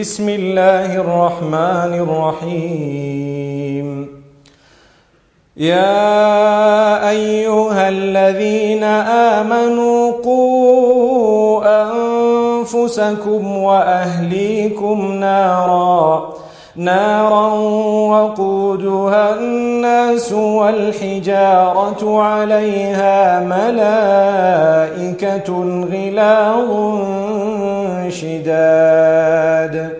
بسم الله الرحمن الرحيم. يا أيها الذين آمنوا قوا أنفسكم وأهليكم نارا نارا وقودها الناس والحجارة عليها ملائكة غلاظ شداد.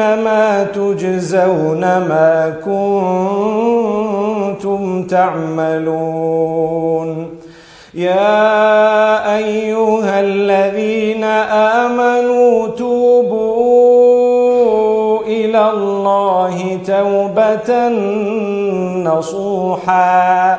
إنما تجزون ما كنتم تعملون. يا أيها الذين آمنوا توبوا إلى الله توبة نصوحا.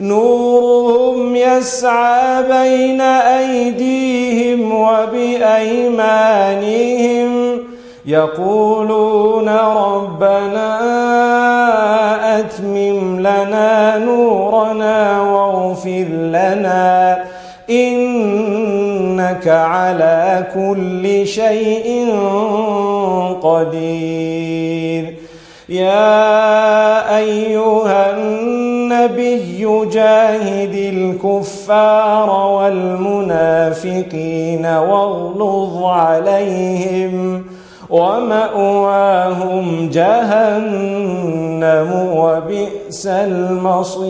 نورهم يسعى بين أيديهم وبأيمانهم يقولون ربنا أتمم لنا نورنا واغفر لنا إنك على كل شيء قدير يا أيها النبي جاهد الكفار والمنافقين واغلظ عليهم ومأواهم جهنم وبئس المصير.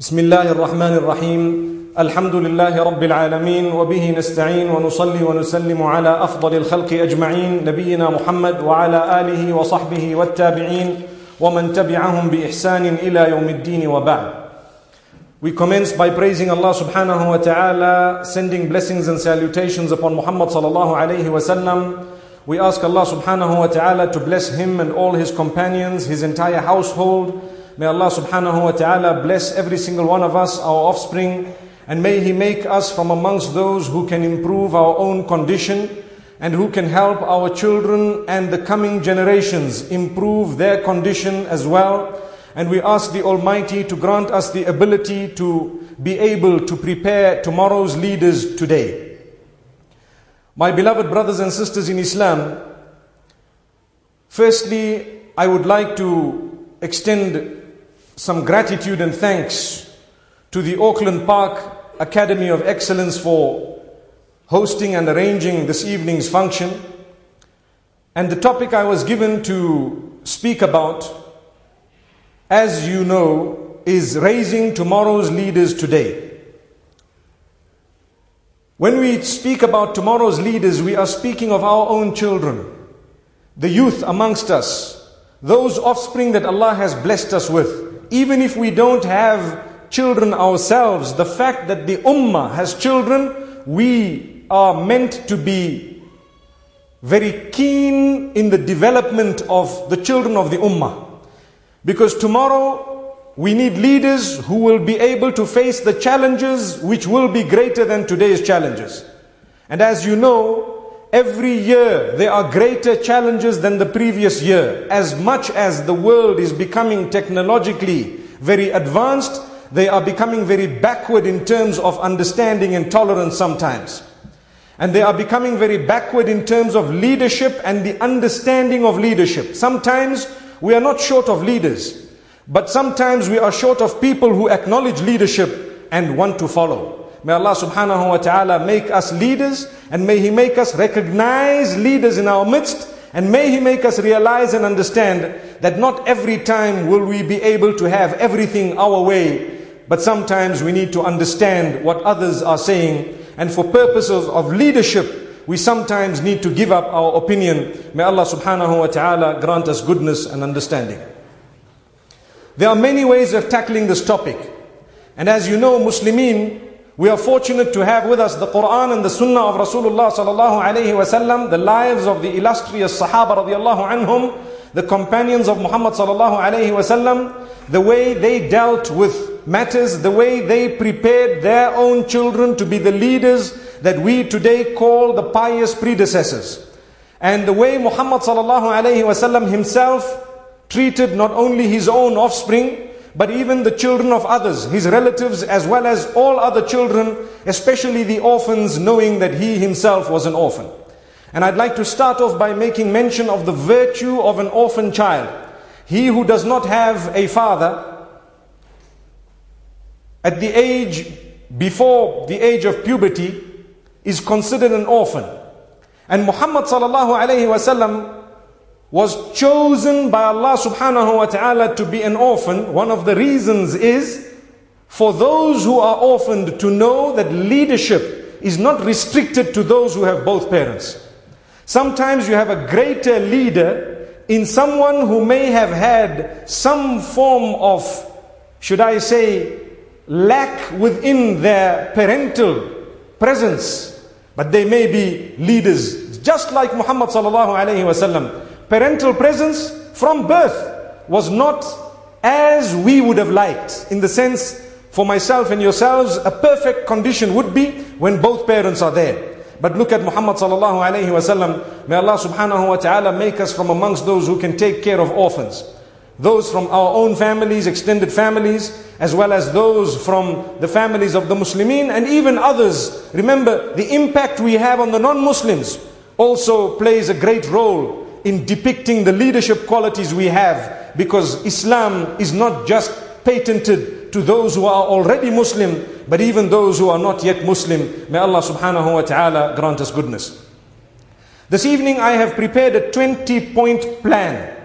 بسم الله الرحمن الرحيم. الحمد لله رب العالمين وبه نستعين ونصلي ونسلم على افضل الخلق اجمعين نبينا محمد وعلى اله وصحبه والتابعين ومن تبعهم باحسان إلى يوم الدين وبعد We commence by praising Allah subhanahu wa ta'ala, sending blessings and salutations upon Muhammad sallallahu alayhi wa sallam. We ask Allah subhanahu wa ta'ala to bless him and all his companions, his entire household. May Allah subhanahu wa ta'ala bless every single one of us, our offspring, and may He make us from amongst those who can improve our own condition and who can help our children and the coming generations improve their condition as well. And we ask the Almighty to grant us the ability to be able to prepare tomorrow's leaders today. My beloved brothers and sisters in Islam, firstly, I would like to extend some gratitude and thanks to the Auckland Park Academy of Excellence for hosting and arranging this evening's function. And the topic I was given to speak about, as you know, is raising tomorrow's leaders today. When we speak about tomorrow's leaders, we are speaking of our own children, the youth amongst us, those offspring that Allah has blessed us with. Even if we don't have children ourselves, the fact that the ummah has children, we are meant to be very keen in the development of the children of the Ummah. Because tomorrow we need leaders who will be able to face the challenges which will be greater than today's challenges. And as you know, every year there are greater challenges than the previous year. As much as the world is becoming technologically very advanced, they are becoming very backward in terms of understanding and tolerance sometimes. And they are becoming very backward in terms of leadership and the understanding of leadership. Sometimes we are not short of leaders, but sometimes we are short of people who acknowledge leadership and want to follow. May Allah subhanahu wa ta'ala make us leaders and may He make us recognize leaders in our midst and may He make us realize and understand that not every time will we be able to have everything our way, but sometimes we need to understand what others are saying and for purposes of leadership, we sometimes need to give up our opinion. May Allah subhanahu wa ta'ala grant us goodness and understanding. There are many ways of tackling this topic. And as you know, Muslimin, we are fortunate to have with us the Quran and the Sunnah of Rasulullah sallallahu alayhi wasallam, the lives of the illustrious Sahaba radiallahu anhum, the companions of Muhammad sallallahu alayhi wasallam, the way they dealt with matters, the way they prepared their own children to be the leaders that we today call the pious predecessors. And the way Muhammad sallallahu alayhi wasallam himself treated not only his own offspring, but even the children of others, his relatives, as well as all other children, especially the orphans, knowing that he himself was an orphan. And I'd like to start off by making mention of the virtue of an orphan child. He who does not have a father, at the age before the age of puberty, is considered an orphan. And Muhammad sallallahu alayhi wasallam was chosen by Allah subhanahu wa ta'ala to be an orphan, one of the reasons is for those who are orphaned to know that leadership is not restricted to those who have both parents. Sometimes you have a greater leader in someone who may have had some form of, should I say, lack within their parental presence, but they may be leaders, just like Muhammad sallallahu alayhi wasallam parental presence from birth was not as we would have liked. In the sense, for myself and yourselves, a perfect condition would be when both parents are there. But look at Muhammad sallallahu alayhi wasallam. May Allah subhanahu wa ta'ala make us from amongst those who can take care of orphans. Those from our own families, extended families, as well as those from the families of the Muslimin and even others. Remember, the impact we have on the non-Muslims also plays a great role in depicting the leadership qualities we have because Islam is not just patented to those who are already Muslim, but even those who are not yet Muslim. May Allah subhanahu wa ta'ala grant us goodness. This evening I have prepared a 20 point plan.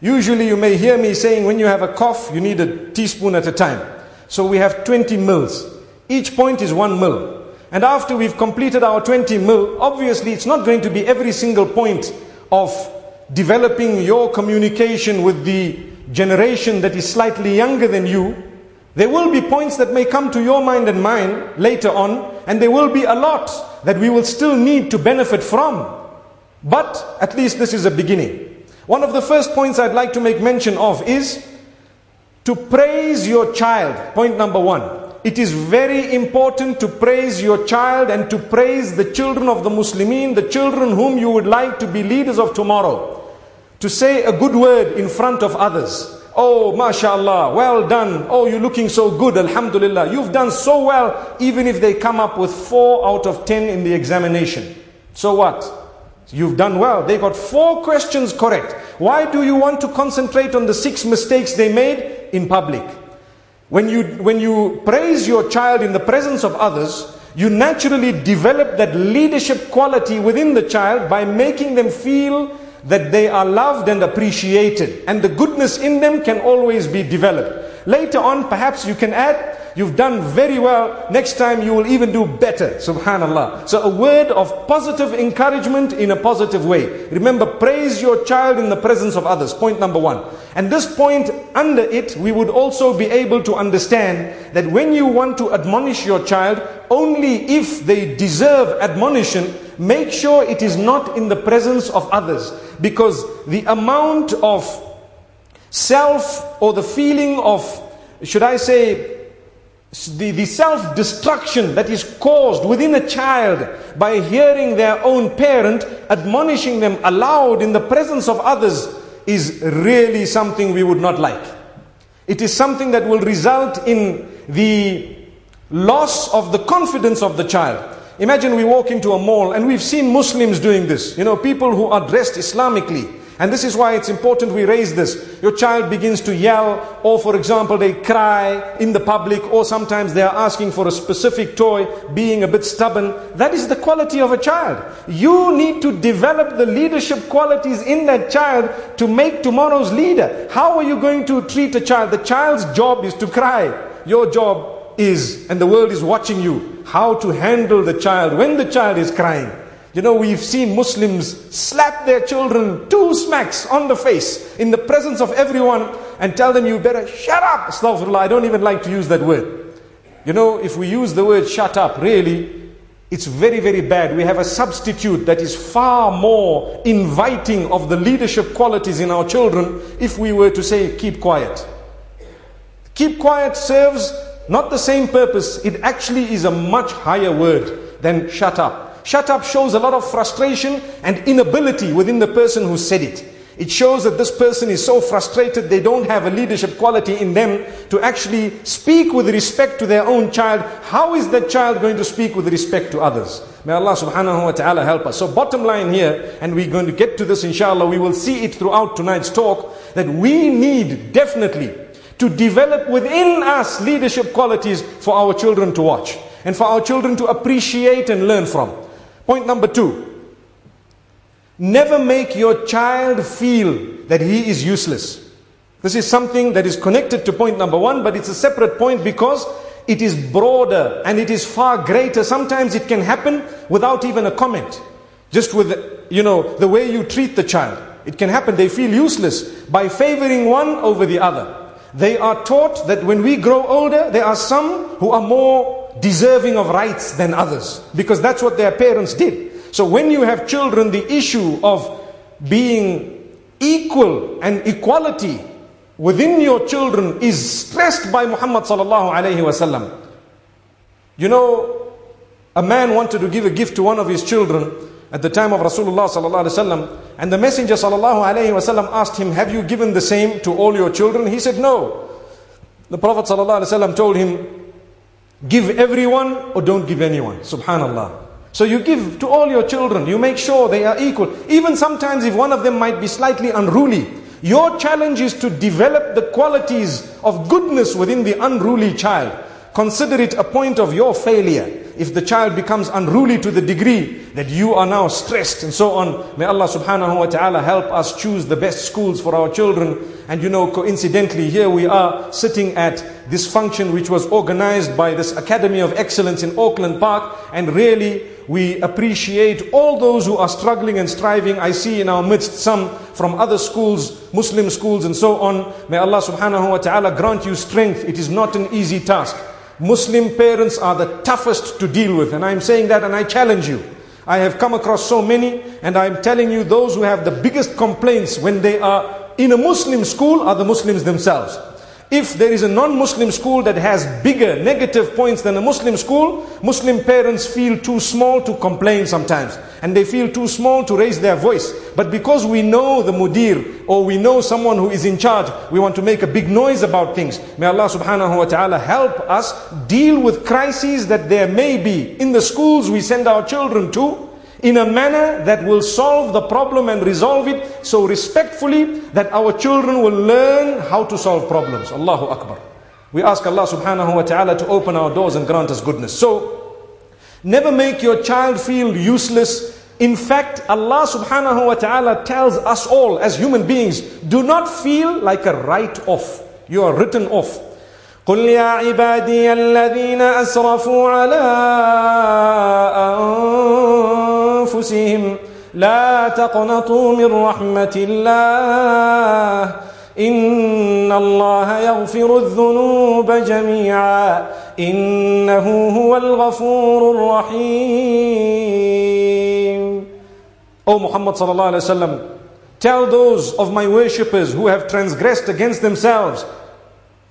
Usually you may hear me saying when you have a cough, you need a teaspoon at a time. So we have 20 mils. Each point is one mil. And after we've completed our 20 mil, obviously it's not going to be every single point of developing your communication with the generation that is slightly younger than you, there will be points that may come to your mind and mine later on, and there will be a lot that we will still need to benefit from. But at least this is a beginning. One of the first points I'd like to make mention of is to praise your child. Point number one. It is very important to praise your child and to praise the children of the Muslimin, the children whom you would like to be leaders of tomorrow to say a good word in front of others. Oh, mashallah, well done. Oh, you're looking so good, alhamdulillah. You've done so well, even if they come up with four out of ten in the examination. So what? You've done well. They got four questions correct. Why do you want to concentrate on the six mistakes they made in public? When you, when you praise your child in the presence of others, you naturally develop that leadership quality within the child by making them feel that they are loved and appreciated, and the goodness in them can always be developed. Later on, perhaps you can add you've done very well. Next time you will even do better. Subhanallah. So a word of positive encouragement in a positive way. Remember, praise your child in the presence of others. Point number one. And this point, under it, we would also be able to understand that when you want to admonish your child, only if they deserve admonition, make sure it is not in the presence of others. Because the amount of self or the feeling of, should I say, the, the self destruction that is caused within a child by hearing their own parent admonishing them aloud in the presence of others is really something we would not like. It is something that will result in the loss of the confidence of the child. Imagine we walk into a mall and we've seen Muslims doing this. You know, people who are dressed Islamically. And this is why it's important we raise this. Your child begins to yell, or for example, they cry in the public, or sometimes they are asking for a specific toy, being a bit stubborn. That is the quality of a child. You need to develop the leadership qualities in that child to make tomorrow's leader. How are you going to treat a child? The child's job is to cry. Your job is, and the world is watching you, how to handle the child when the child is crying. You know, we've seen Muslims slap their children two smacks on the face in the presence of everyone and tell them, you better shut up. Astaghfirullah, I don't even like to use that word. You know, if we use the word shut up, really, it's very, very bad. We have a substitute that is far more inviting of the leadership qualities in our children if we were to say, keep quiet. Keep quiet serves not the same purpose, it actually is a much higher word than shut up. Shut up shows a lot of frustration and inability within the person who said it. It shows that this person is so frustrated they don't have a leadership quality in them to actually speak with respect to their own child. How is that child going to speak with respect to others? May Allah subhanahu wa ta'ala help us. So bottom line here, and we're going to get to this inshallah, we will see it throughout tonight's talk, that we need definitely to develop within us leadership qualities for our children to watch and for our children to appreciate and learn from. Point number two. Never make your child feel that he is useless. This is something that is connected to point number one, but it's a separate point because it is broader and it is far greater. Sometimes it can happen without even a comment. Just with, you know, the way you treat the child. It can happen. They feel useless by favoring one over the other. They are taught that when we grow older, there are some who are more deserving of rights than others because that's what their parents did. So when you have children, the issue of being equal and equality within your children is stressed by Muhammad. You know, a man wanted to give a gift to one of his children at the time of Rasulullah and the Messenger wasallam asked him, "Have you given the same to all your children?" He said, "No." The Prophet wasallam told him, Give everyone or don't give anyone. Subhanallah. So you give to all your children. You make sure they are equal. Even sometimes if one of them might be slightly unruly, your challenge is to develop the qualities of goodness within the unruly child. Consider it a point of your failure if the child becomes unruly to the degree that you are now stressed and so on. May Allah subhanahu wa ta'ala help us choose the best schools for our children. And you know, coincidentally, here we are sitting at this function which was organized by this Academy of Excellence in Auckland Park. And really, we appreciate all those who are struggling and striving. I see in our midst some from other schools, Muslim schools and so on. May Allah subhanahu wa ta'ala grant you strength. It is not an easy task. Muslim parents are the toughest to deal with. And I'm saying that and I challenge you. I have come across so many, and I'm telling you, those who have the biggest complaints when they are in a Muslim school are the Muslims themselves. If there is a non-Muslim school that has bigger negative points than a Muslim school, Muslim parents feel too small to complain sometimes. And they feel too small to raise their voice. But because we know the mudir or we know someone who is in charge, we want to make a big noise about things. May Allah subhanahu wa ta'ala help us deal with crises that there may be in the schools we send our children to in a manner that will solve the problem and resolve it so respectfully that our children will learn how to solve problems. Allahu Akbar. We ask Allah subhanahu wa ta'ala to open our doors and grant us goodness. So, never make your child feel useless. In fact, Allah subhanahu wa ta'ala tells us all as human beings, do not feel like a write off. You are written off. قل يا عبادي الذين اسرفوا على انفسهم لا تقنطوا من رحمه الله ان الله يغفر الذنوب جميعا انه هو الغفور الرحيم O Muhammad sallallahu alaihi wasallam tell those of my worshippers who have transgressed against themselves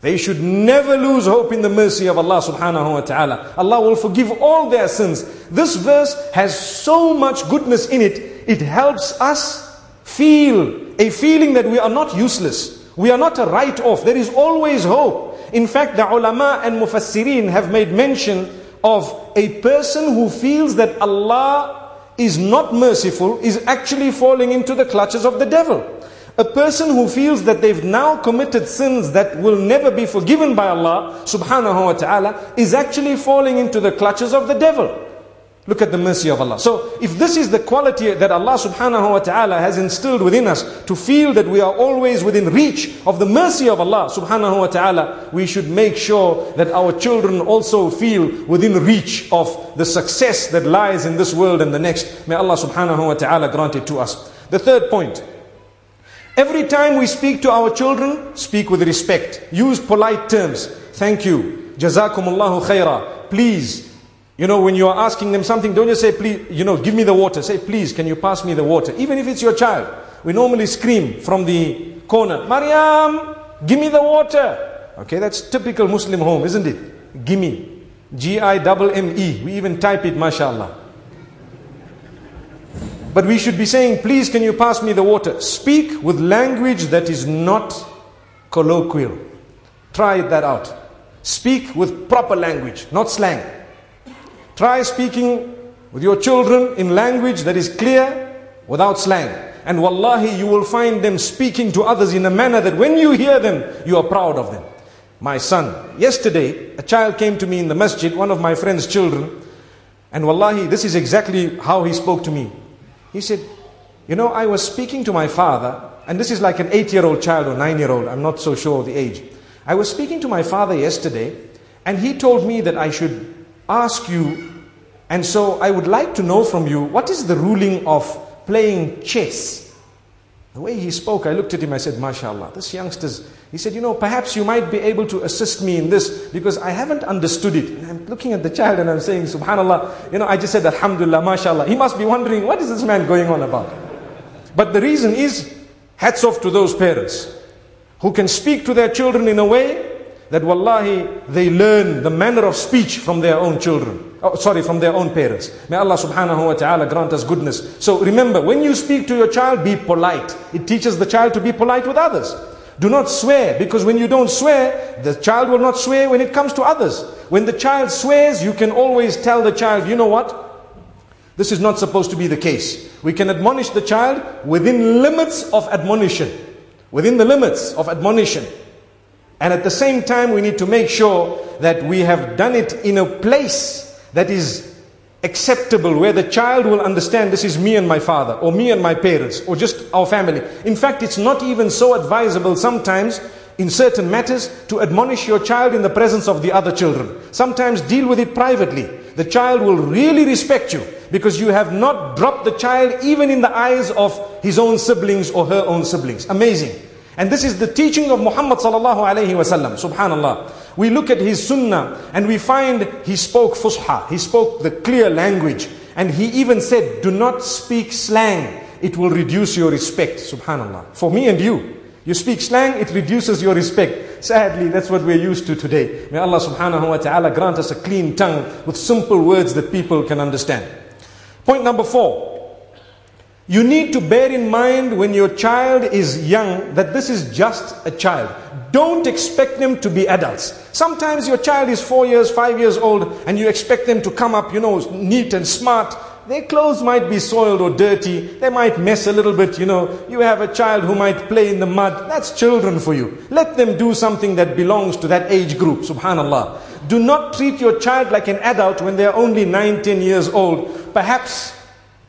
They should never lose hope in the mercy of Allah subhanahu wa ta'ala. Allah will forgive all their sins. This verse has so much goodness in it. It helps us feel a feeling that we are not useless. We are not a write off. There is always hope. In fact, the ulama and mufassirin have made mention of a person who feels that Allah is not merciful is actually falling into the clutches of the devil. A person who feels that they've now committed sins that will never be forgiven by Allah subhanahu wa ta'ala is actually falling into the clutches of the devil. Look at the mercy of Allah. So, if this is the quality that Allah subhanahu wa ta'ala has instilled within us to feel that we are always within reach of the mercy of Allah subhanahu wa ta'ala, we should make sure that our children also feel within reach of the success that lies in this world and the next. May Allah subhanahu wa ta'ala grant it to us. The third point. Every time we speak to our children, speak with respect. Use polite terms. Thank you. Jazakumullahu khaira. Please. You know, when you are asking them something, don't just say, please, you know, give me the water. Say, please, can you pass me the water? Even if it's your child. We normally scream from the corner, Mariam, give me the water. Okay, that's typical Muslim home, isn't it? Gimme. G-I-M-M-E. We even type it, mashallah. But we should be saying, please can you pass me the water? Speak with language that is not colloquial. Try that out. Speak with proper language, not slang. Try speaking with your children in language that is clear without slang. And wallahi, you will find them speaking to others in a manner that when you hear them, you are proud of them. My son, yesterday, a child came to me in the masjid, one of my friend's children, and wallahi, this is exactly how he spoke to me. He said, You know, I was speaking to my father, and this is like an eight year old child or nine year old, I'm not so sure of the age. I was speaking to my father yesterday, and he told me that I should ask you, and so I would like to know from you what is the ruling of playing chess? The way he spoke, I looked at him, I said, MashaAllah, this youngster's, he said, you know, perhaps you might be able to assist me in this because I haven't understood it. And I'm looking at the child and I'm saying, Subhanallah, you know, I just said, Alhamdulillah, mashallah. He must be wondering, what is this man going on about? But the reason is, hats off to those parents who can speak to their children in a way that wallahi they learn the manner of speech from their own children. Oh, sorry, from their own parents. May Allah subhanahu wa ta'ala grant us goodness. So remember, when you speak to your child, be polite. It teaches the child to be polite with others. Do not swear, because when you don't swear, the child will not swear when it comes to others. When the child swears, you can always tell the child, you know what? This is not supposed to be the case. We can admonish the child within limits of admonition. Within the limits of admonition. And at the same time, we need to make sure that we have done it in a place that is acceptable, where the child will understand this is me and my father, or me and my parents, or just our family. In fact, it's not even so advisable sometimes in certain matters to admonish your child in the presence of the other children. Sometimes deal with it privately. The child will really respect you because you have not dropped the child even in the eyes of his own siblings or her own siblings. Amazing. And this is the teaching of Muhammad sallallahu alayhi wasallam. Subhanallah. We look at his sunnah and we find he spoke fusha. He spoke the clear language. And he even said, do not speak slang. It will reduce your respect. Subhanallah. For me and you. You speak slang, it reduces your respect. Sadly, that's what we're used to today. May Allah subhanahu wa ta'ala grant us a clean tongue with simple words that people can understand. Point number four. You need to bear in mind when your child is young that this is just a child. Don't expect them to be adults. Sometimes your child is four years, five years old, and you expect them to come up, you know, neat and smart. Their clothes might be soiled or dirty. They might mess a little bit, you know. You have a child who might play in the mud. That's children for you. Let them do something that belongs to that age group. Subhanallah. Do not treat your child like an adult when they're only 9, 10 years old. Perhaps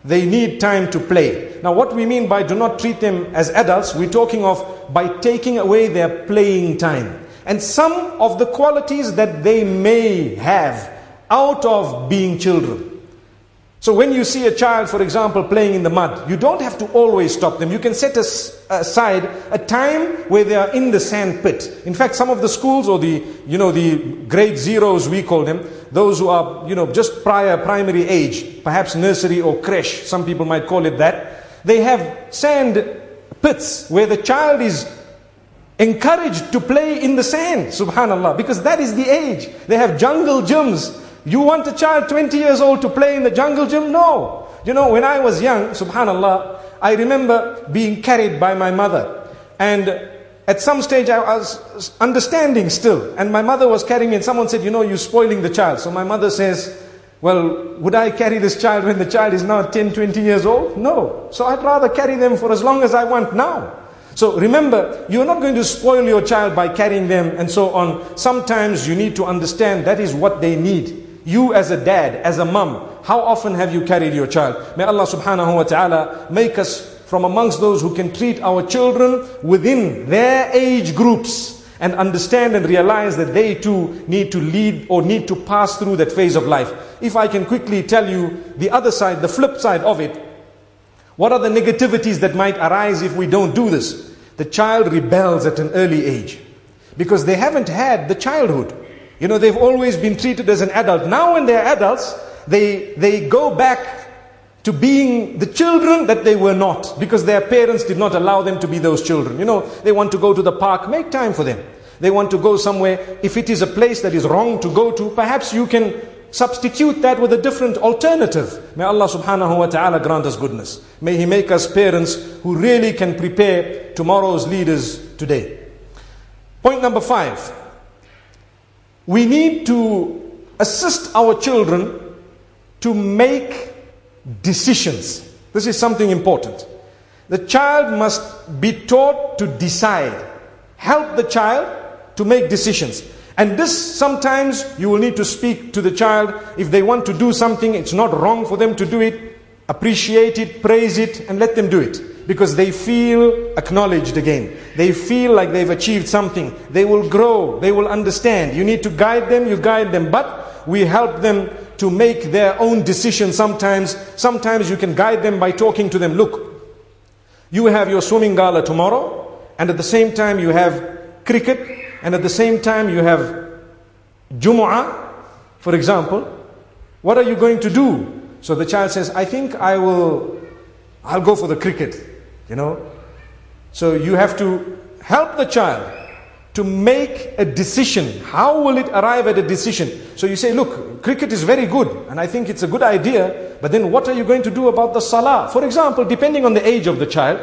they need time to play. Now, what we mean by do not treat them as adults, we're talking of by taking away their playing time. and some of the qualities that they may have out of being children. So when you see a child, for example, playing in the mud, you don't have to always stop them. You can set as- aside a time where they are in the sand pit. In fact, some of the schools or the, you know, the grade zeros we call them, those who are, you know, just prior primary age, perhaps nursery or creche, some people might call it that, they have sand pits where the child is encouraged to play in the sand, subhanallah, because that is the age. They have jungle gyms. You want a child 20 years old to play in the jungle gym? No. You know, when I was young, subhanallah, I remember being carried by my mother. And at some stage I was understanding still. And my mother was carrying me and someone said, you know, you're spoiling the child. So my mother says, well, would I carry this child when the child is now 10, 20 years old? No. So I'd rather carry them for as long as I want now. So remember, you're not going to spoil your child by carrying them and so on. Sometimes you need to understand that is what they need. You as a dad, as a mom, how often have you carried your child? May Allah subhanahu wa ta'ala make us from amongst those who can treat our children within their age groups and understand and realize that they too need to lead or need to pass through that phase of life. If I can quickly tell you the other side, the flip side of it, what are the negativities that might arise if we don't do this? The child rebels at an early age because they haven't had the childhood. You know, they've always been treated as an adult. Now, when they're adults, they, they go back to being the children that they were not because their parents did not allow them to be those children. You know, they want to go to the park, make time for them. They want to go somewhere. If it is a place that is wrong to go to, perhaps you can substitute that with a different alternative. May Allah subhanahu wa ta'ala grant us goodness. May He make us parents who really can prepare tomorrow's leaders today. Point number five. We need to assist our children to make decisions. This is something important. The child must be taught to decide. Help the child to make decisions. And this sometimes you will need to speak to the child. If they want to do something, it's not wrong for them to do it. Appreciate it, praise it, and let them do it. Because they feel acknowledged again. They feel like they've achieved something. They will grow. They will understand. You need to guide them, you guide them. But we help them to make their own decisions sometimes. Sometimes you can guide them by talking to them. Look, you have your swimming gala tomorrow, and at the same time you have cricket, and at the same time you have Jumu'ah, for example. What are you going to do? So the child says, I think I will, I'll go for the cricket, you know. So you have to help the child to make a decision. How will it arrive at a decision? So you say, look, cricket is very good, and I think it's a good idea, but then what are you going to do about the salah? For example, depending on the age of the child.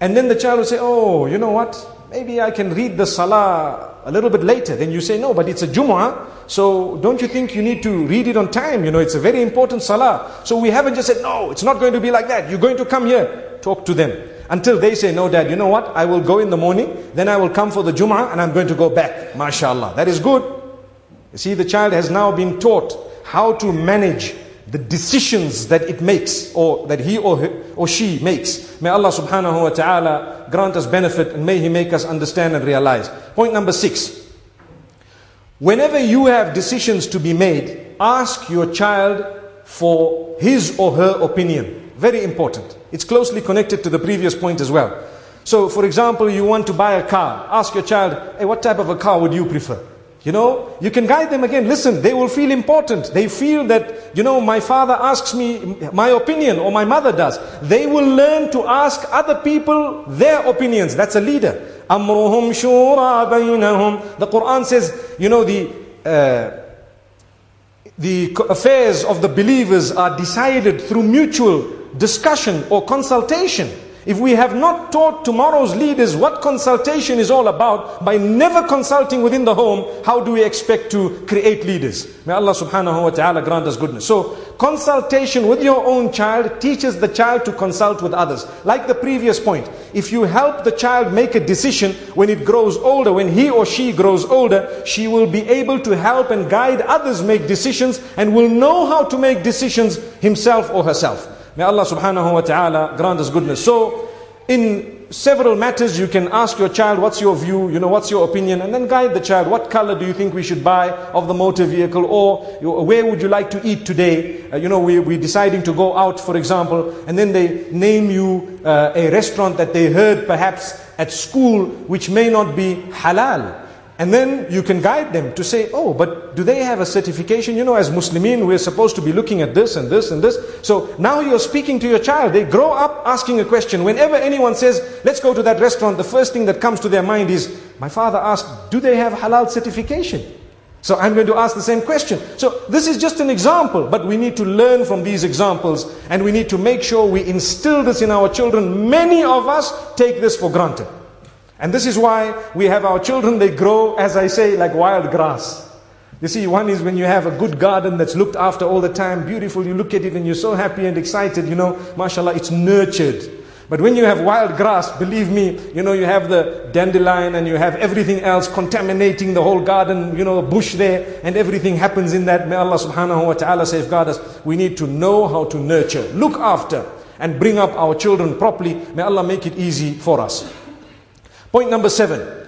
And then the child will say, oh, you know what? Maybe I can read the salah a little bit later. Then you say, no, but it's a Jumu'ah. So don't you think you need to read it on time? You know, it's a very important salah. So we haven't just said, no, it's not going to be like that. You're going to come here. Talk to them. Until they say, no dad, you know what? I will go in the morning. Then I will come for the Jumu'ah and I'm going to go back. MashaAllah. That is good. You see, the child has now been taught how to manage the decisions that it makes or that he or, or she makes. May Allah subhanahu wa ta'ala grant us benefit and may He make us understand and realize. Point number six. Whenever you have decisions to be made, ask your child for his or her opinion. Very important. It's closely connected to the previous point as well. So, for example, you want to buy a car. Ask your child, hey, what type of a car would you prefer? You know, you can guide them again. Listen, they will feel important. They feel that, you know, my father asks me my opinion or my mother does. They will learn to ask other people their opinions. That's a leader. Amruhum shura. The Quran says, you know, the, uh, the affairs of the believers are decided through mutual discussion or consultation. If we have not taught tomorrow's leaders what consultation is all about by never consulting within the home, how do we expect to create leaders? May Allah subhanahu wa ta'ala grant us goodness. So, consultation with your own child teaches the child to consult with others. Like the previous point, if you help the child make a decision when it grows older, when he or she grows older, she will be able to help and guide others make decisions and will know how to make decisions himself or herself. May Allah subhanahu wa ta'ala grant us goodness. So, in several matters you can ask your child, what's your view, you know, what's your opinion, and then guide the child. What color do you think we should buy of the motor vehicle? Or where would you like to eat today? Uh, you know, we, we're deciding to go out, for example, and then they name you uh, a restaurant that they heard perhaps at school, which may not be halal. And then you can guide them to say, oh, but do they have a certification? You know, as Muslimin, we're supposed to be looking at this and this and this. So now you're speaking to your child. They grow up asking a question. Whenever anyone says, let's go to that restaurant, the first thing that comes to their mind is, my father asked, do they have halal certification? So I'm going to ask the same question. So this is just an example, but we need to learn from these examples and we need to make sure we instill this in our children. Many of us take this for granted. And this is why we have our children, they grow, as I say, like wild grass. You see, one is when you have a good garden that's looked after all the time, beautiful, you look at it and you're so happy and excited, you know, mashallah, it's nurtured. But when you have wild grass, believe me, you know, you have the dandelion and you have everything else contaminating the whole garden, you know, a bush there, and everything happens in that. May Allah subhanahu wa ta'ala safeguard us. We need to know how to nurture, look after, and bring up our children properly. May Allah make it easy for us. Point number seven.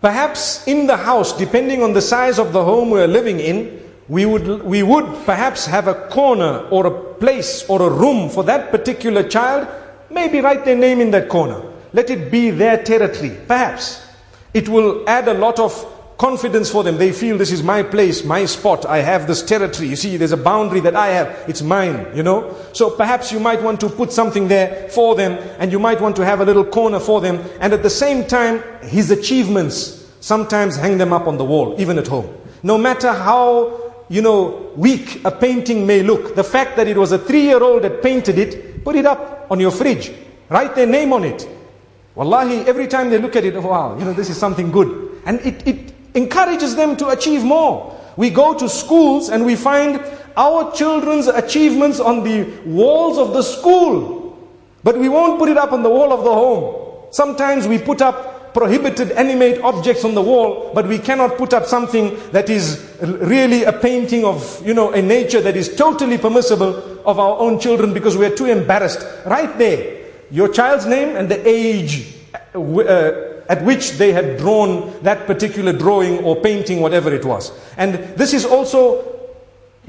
Perhaps in the house, depending on the size of the home we're living in, we would, we would perhaps have a corner or a place or a room for that particular child. Maybe write their name in that corner. Let it be their territory. Perhaps. It will add a lot of confidence for them. They feel this is my place, my spot. I have this territory. You see, there's a boundary that I have. It's mine, you know. So perhaps you might want to put something there for them and you might want to have a little corner for them. And at the same time, his achievements, sometimes hang them up on the wall, even at home. No matter how, you know, weak a painting may look, the fact that it was a three-year-old that painted it, put it up on your fridge. Write their name on it. Wallahi, every time they look at it, wow, you know, this is something good. And it, it encourages them to achieve more. We go to schools and we find our children's achievements on the walls of the school, but we won't put it up on the wall of the home. Sometimes we put up prohibited animate objects on the wall, but we cannot put up something that is really a painting of, you know, a nature that is totally permissible of our own children because we are too embarrassed. Right there, your child's name and the age uh, at which they had drawn that particular drawing or painting, whatever it was. And this is also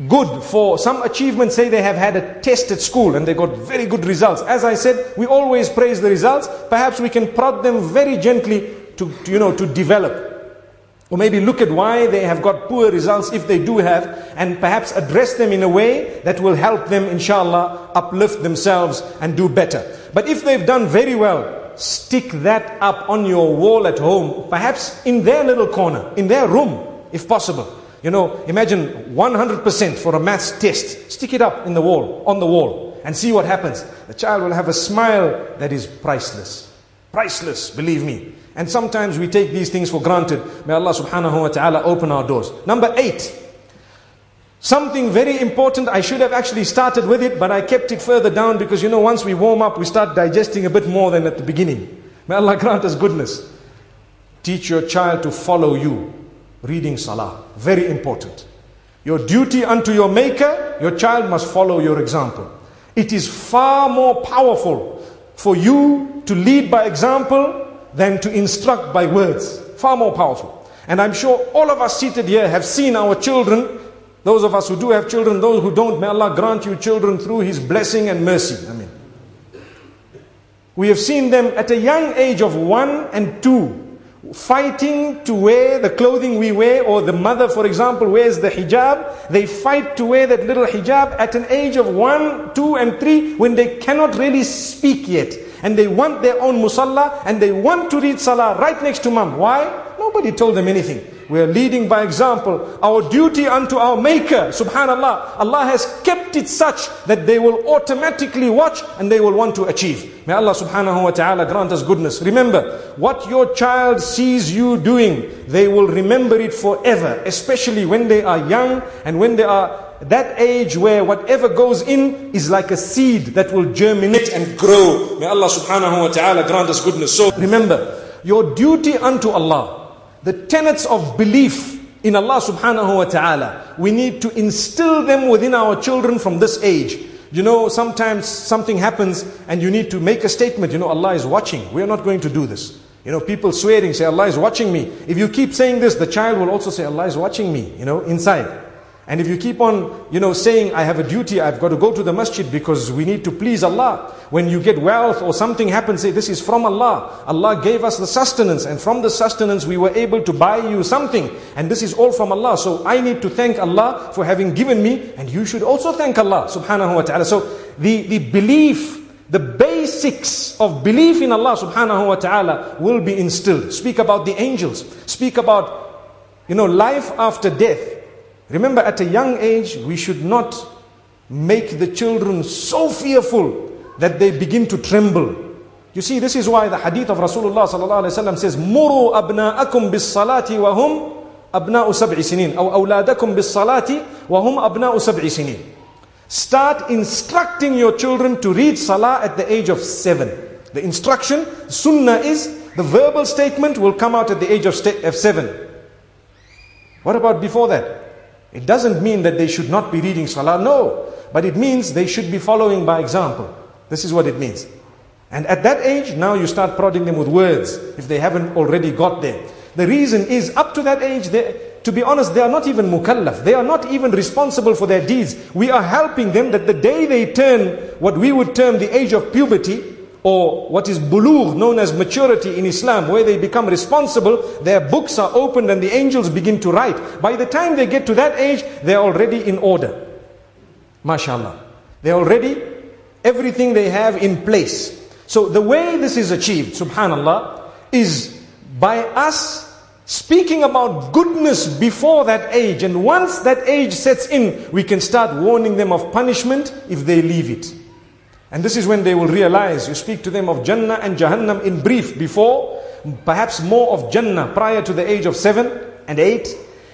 good for some achievements. Say they have had a test at school and they got very good results. As I said, we always praise the results. Perhaps we can prod them very gently to, to you know, to develop. Or maybe look at why they have got poor results if they do have, and perhaps address them in a way that will help them, inshallah, uplift themselves and do better. But if they've done very well, stick that up on your wall at home, perhaps in their little corner, in their room, if possible. You know, imagine 100% for a maths test. Stick it up in the wall, on the wall, and see what happens. The child will have a smile that is priceless. Priceless, believe me. And sometimes we take these things for granted. May Allah subhanahu wa ta'ala open our doors. Number eight, Something very important, I should have actually started with it, but I kept it further down because you know, once we warm up, we start digesting a bit more than at the beginning. May Allah grant us goodness. Teach your child to follow you. Reading Salah. Very important. Your duty unto your Maker, your child must follow your example. It is far more powerful for you to lead by example than to instruct by words. Far more powerful. And I'm sure all of us seated here have seen our children those of us who do have children, those who don't, may Allah grant you children through His blessing and mercy. I mean, we have seen them at a young age of one and two, fighting to wear the clothing we wear, or the mother, for example, wears the hijab. They fight to wear that little hijab at an age of one, two, and three when they cannot really speak yet. And they want their own musalla and they want to read salah right next to mom. Why? Nobody told them anything. We are leading by example. Our duty unto our Maker, subhanallah, Allah has kept it such that they will automatically watch and they will want to achieve. May Allah subhanahu wa ta'ala grant us goodness. Remember, what your child sees you doing, they will remember it forever, especially when they are young and when they are that age where whatever goes in is like a seed that will germinate and grow. May Allah subhanahu wa ta'ala grant us goodness. So remember, your duty unto Allah the tenets of belief in Allah subhanahu wa ta'ala. We need to instill them within our children from this age. you know, sometimes something happens and you need to make a statement, you know, Allah is watching. We are not going to do this. You know, people swearing, say, Allah is watching me. If you keep saying this, the child will also say, Allah is watching me, you know, inside. And if you keep on, you know, saying, I have a duty, I've got to go to the masjid because we need to please Allah. When you get wealth or something happens, say, this is from Allah. Allah gave us the sustenance and from the sustenance we were able to buy you something. And this is all from Allah. So I need to thank Allah for having given me and you should also thank Allah subhanahu wa ta'ala. So the, the belief, the basics of belief in Allah subhanahu wa ta'ala will be instilled. Speak about the angels. Speak about, you know, life after death. Remember, at a young age, we should not make the children so fearful that they begin to tremble. You see, this is why the hadith of Rasulullah says, "Muru abna'akum bis salati wa hum abna'u sab'i sinin, or awladakum bis salati wa hum abna'u sab'i sinin." Start instructing your children to read salah at the age of seven. The instruction, sunnah is the verbal statement will come out at the age of, of seven. What about before that? It doesn't mean that they should not be reading Salah, no. But it means they should be following by example. This is what it means. And at that age, now you start prodding them with words if they haven't already got there. The reason is, up to that age, they, to be honest, they are not even mukallaf. They are not even responsible for their deeds. We are helping them that the day they turn what we would term the age of puberty, or what is bulugh, known as maturity in Islam, where they become responsible, their books are opened and the angels begin to write. By the time they get to that age, they're already in order. MashaAllah. They're already, everything they have in place. So the way this is achieved, subhanallah, is by us speaking about goodness before that age. And once that age sets in, we can start warning them of punishment if they leave it. And this is when they will realize you speak to them of Jannah and Jahannam in brief before, perhaps more of Jannah prior to the age of seven and eight.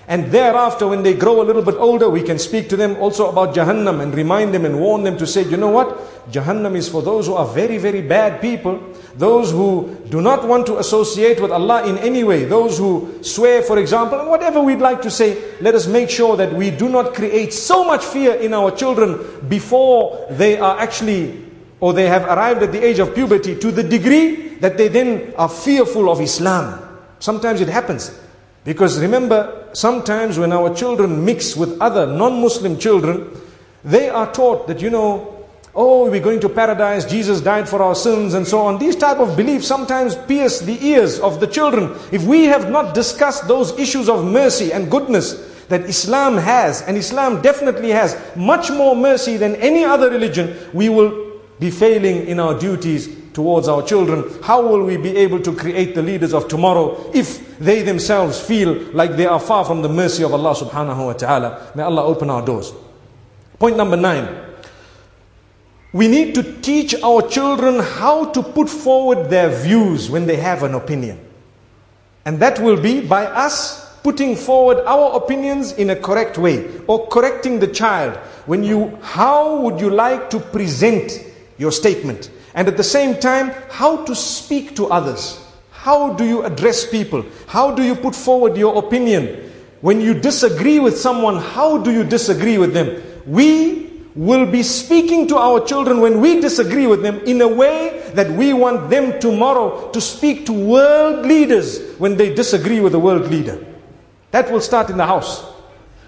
And thereafter, when they grow a little bit older, we can speak to them also about Jahannam and remind them and warn them to say, you know what? Jahannam is for those who are very, very bad people. Those who do not want to associate with Allah in any way. Those who swear, for example, and whatever we'd like to say. Let us make sure that we do not create so much fear in our children before they are actually or they have arrived at the age of puberty to the degree that they then are fearful of Islam. Sometimes it happens. Because remember, sometimes when our children mix with other non-Muslim children, they are taught that, you know, oh, we're going to paradise, Jesus died for our sins and so on. These type of beliefs sometimes pierce the ears of the children. If we have not discussed those issues of mercy and goodness that Islam has, and Islam definitely has much more mercy than any other religion, we will be failing in our duties towards our children, how will we be able to create the leaders of tomorrow if they themselves feel like they are far from the mercy of Allah subhanahu wa ta'ala? May Allah open our doors. Point number nine. We need to teach our children how to put forward their views when they have an opinion. And that will be by us putting forward our opinions in a correct way or correcting the child. When you, how would you like to present your statement. And at the same time, how to speak to others. How do you address people? How do you put forward your opinion? When you disagree with someone, how do you disagree with them? We will be speaking to our children when we disagree with them in a way that we want them tomorrow to speak to world leaders when they disagree with a world leader. That will start in the house.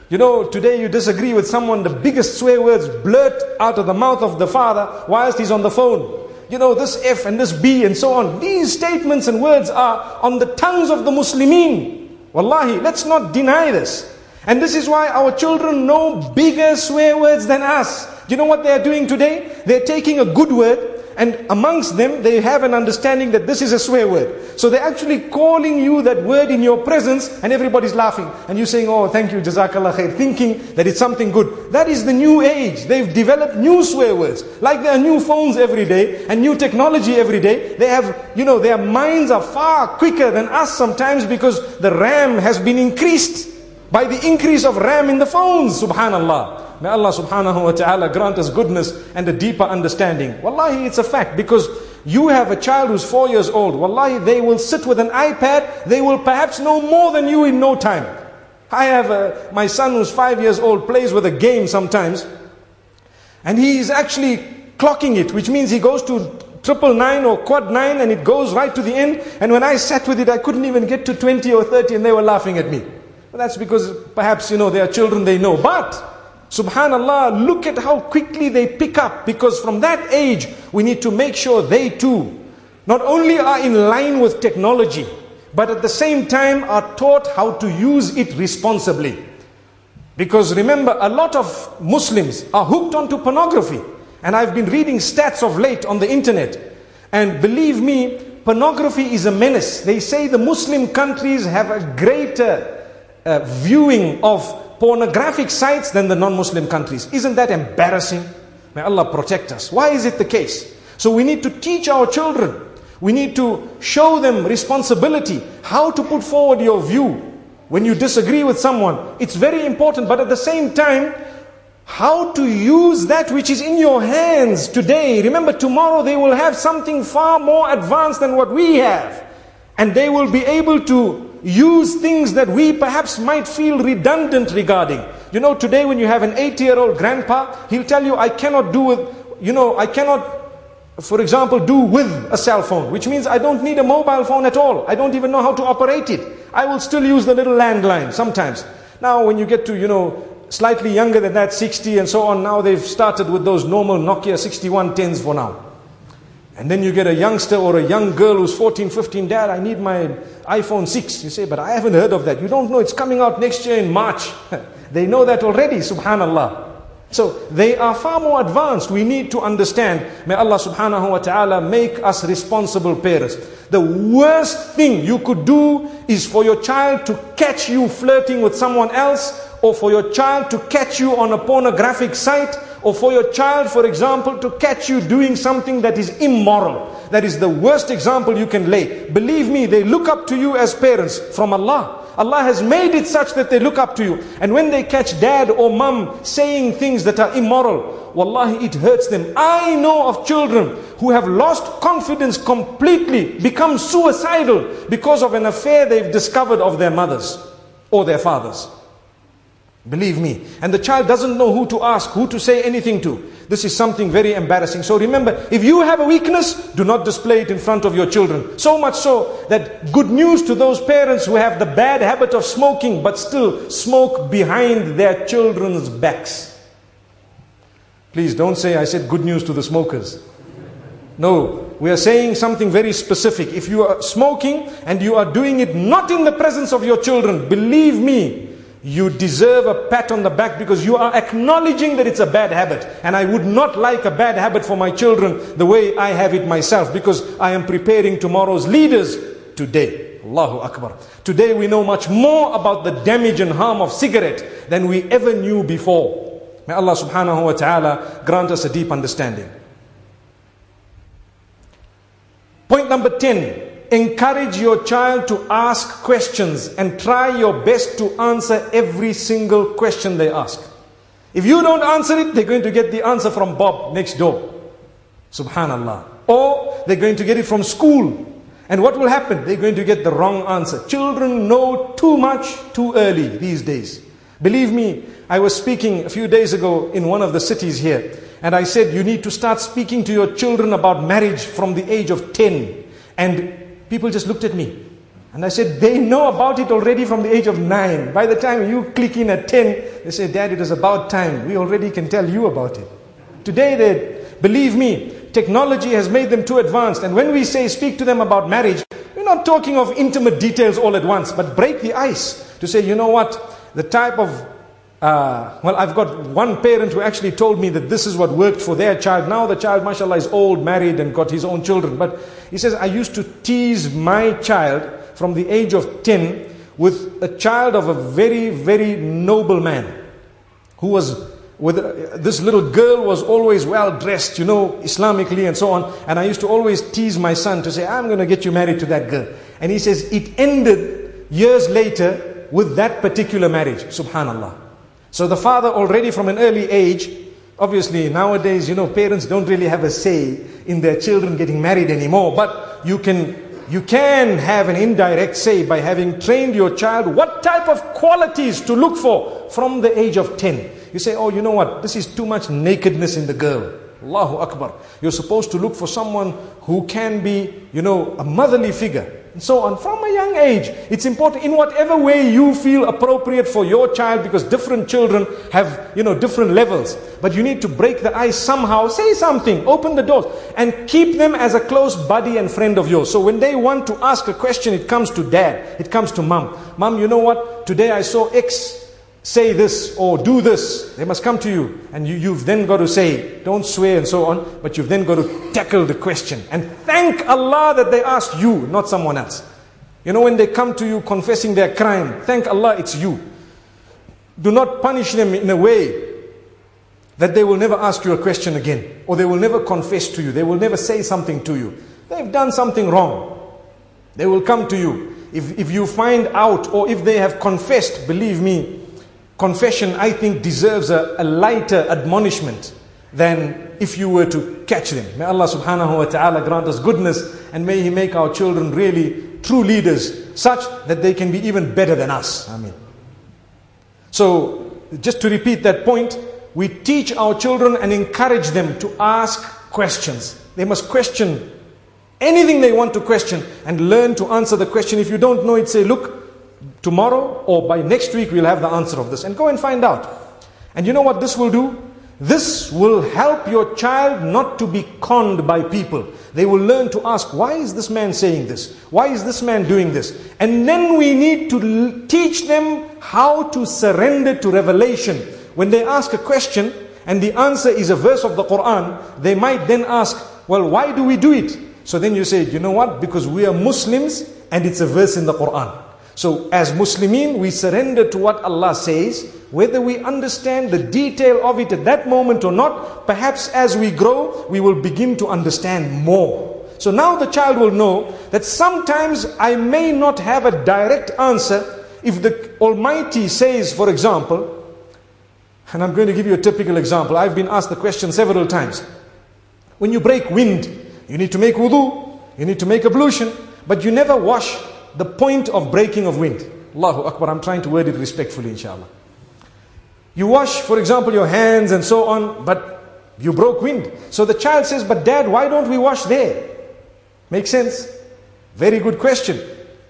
You know, today you disagree with someone, the biggest swear words blurt out of the mouth of the father whilst he's on the phone. You know, this F and this B and so on. These statements and words are on the tongues of the Muslimin. Wallahi, let's not deny this. And this is why our children know bigger swear words than us. Do you know what they are doing today? They're taking a good word and amongst them, they have an understanding that this is a swear word. So they're actually calling you that word in your presence and everybody's laughing. And you're saying, oh, thank you, jazakallah khair, thinking that it's something good. That is the new age. They've developed new swear words. Like there are new phones every day and new technology every day. They have, you know, their minds are far quicker than us sometimes because the RAM has been increased by the increase of RAM in the phones, subhanallah. May Allah subhanahu wa ta'ala grant us goodness and a deeper understanding. Wallahi, it's a fact because you have a child who's four years old. Wallahi, they will sit with an iPad. They will perhaps know more than you in no time. I have a, my son who's five years old plays with a game sometimes. And he is actually clocking it, which means he goes to triple nine or quad nine and it goes right to the end. And when I sat with it, I couldn't even get to 20 or 30 and they were laughing at me. Well, that's because perhaps, you know, they are children, they know. But, subhanallah, look at how quickly they pick up because from that age, we need to make sure they too not only are in line with technology, but at the same time are taught how to use it responsibly. Because remember, a lot of Muslims are hooked onto pornography. And I've been reading stats of late on the internet. And believe me, pornography is a menace. They say the Muslim countries have a greater uh, viewing of pornographic sites than the non Muslim countries. Isn't that embarrassing? May Allah protect us. Why is it the case? So we need to teach our children. We need to show them responsibility, how to put forward your view. When you disagree with someone, it's very important, but at the same time, how to use that which is in your hands today. Remember, tomorrow they will have something far more advanced than what we have. And they will be able to use things that we perhaps might feel redundant regarding. You know, today when you have an 80 year old grandpa, he'll tell you, I cannot do with, you know, I cannot, for example, do with a cell phone, which means I don't need a mobile phone at all. I don't even know how to operate it. I will still use the little landline sometimes. Now, when you get to, you know, slightly younger than that, 60 and so on, now they've started with those normal Nokia 6110s for now. And then you get a youngster or a young girl who's 14, 15, Dad, I need my iPhone 6. You say, but I haven't heard of that. You don't know it's coming out next year in March. they know that already, subhanallah. So they are far more advanced. We need to understand. May Allah subhanahu wa ta'ala make us responsible parents. The worst thing you could do is for your child to catch you flirting with someone else or for your child to catch you on a pornographic site, or for your child, for example, to catch you doing something that is immoral. That is the worst example you can lay. Believe me, they look up to you as parents from Allah. Allah has made it such that they look up to you. And when they catch dad or mum saying things that are immoral, wallahi, it hurts them. I know of children who have lost confidence completely, become suicidal because of an affair they've discovered of their mothers or their fathers. Believe me. And the child doesn't know who to ask, who to say anything to. This is something very embarrassing. So remember, if you have a weakness, do not display it in front of your children. So much so that good news to those parents who have the bad habit of smoking, but still smoke behind their children's backs. Please don't say I said good news to the smokers. No, we are saying something very specific. If you are smoking and you are doing it not in the presence of your children, believe me, you deserve a pat on the back because you are acknowledging that it's a bad habit. And I would not like a bad habit for my children the way I have it myself because I am preparing tomorrow's leaders today. Allahu Akbar. Today we know much more about the damage and harm of cigarette than we ever knew before. May Allah subhanahu wa ta'ala grant us a deep understanding. Point number 10 encourage your child to ask questions and try your best to answer every single question they ask. If you don't answer it, they're going to get the answer from Bob next door. Subhanallah. Or they're going to get it from school. And what will happen? They're going to get the wrong answer. Children know too much too early these days. Believe me, I was speaking a few days ago in one of the cities here, and I said you need to start speaking to your children about marriage from the age of 10. And people just looked at me. And I said, they know about it already from the age of nine. By the time you click in at 10, they say, Dad, it is about time. We already can tell you about it. Today, they, believe me, technology has made them too advanced. And when we say speak to them about marriage, we're not talking of intimate details all at once, but break the ice to say, you know what, the type of uh, well, I've got one parent who actually told me that this is what worked for their child. Now the child, mashallah, is old, married, and got his own children. But he says, I used to tease my child from the age of 10 with a child of a very, very noble man who was with uh, this little girl was always well dressed, you know, Islamically and so on. And I used to always tease my son to say, I'm going to get you married to that girl. And he says, it ended years later with that particular marriage. Subhanallah. So the father already from an early age, obviously nowadays, you know, parents don't really have a say in their children getting married anymore, but you can you can have an indirect say by having trained your child what type of qualities to look for from the age of 10. You say, oh, you know what? This is too much nakedness in the girl. Allahu Akbar. You're supposed to look for someone who can be, you know, a motherly figure and so on from a young age. It's important in whatever way you feel appropriate for your child because different children have, you know, different levels. But you need to break the ice somehow, say something, open the doors, and keep them as a close buddy and friend of yours. So when they want to ask a question, it comes to dad, it comes to mom. Mom, you know what? Today I saw X say this or do this. They must come to you. And you, you've then got to say, don't swear and so on, but you've then got to tackle the question. And thank Allah that they asked you, not someone else. You know, when they come to you confessing their crime, thank Allah it's you. Do not punish them in a way that they will never ask you a question again, or they will never confess to you, they will never say something to you. They've done something wrong. They will come to you. If, if you find out, or if they have confessed, believe me, confession, I think, deserves a, a, lighter admonishment than if you were to catch them. May Allah subhanahu wa ta'ala grant us goodness and may He make our children really true leaders such that they can be even better than us. Amen. So, just to repeat that point, we teach our children and encourage them to ask questions. They must question anything they want to question and learn to answer the question. If you don't know it, say, look, tomorrow or by next week we'll have the answer of this and go and find out. And you know what this will do? This will help your child not to be conned by people. They will learn to ask, why is this man saying this? Why is this man doing this? And then we need to teach them how to surrender to revelation. When they ask a question and the answer is a verse of the Quran, they might then ask, well, why do we do it? So then you say, you know what? Because we are Muslims and it's a verse in the Quran. So as Muslimin, we surrender to what Allah says, whether we understand the detail of it at that moment or not, perhaps as we grow, we will begin to understand more. So now the child will know that sometimes I may not have a direct answer if the Almighty says, for example, and I'm going to give you a typical example. I've been asked the question several times. When you break wind, you need to make wudu, you need to make ablution, but you never wash the point of breaking of wind. Allahu Akbar, I'm trying to word it respectfully, inshallah. You wash, for example, your hands and so on, but you broke wind. So the child says, But dad, why don't we wash there? Make sense? Very good question.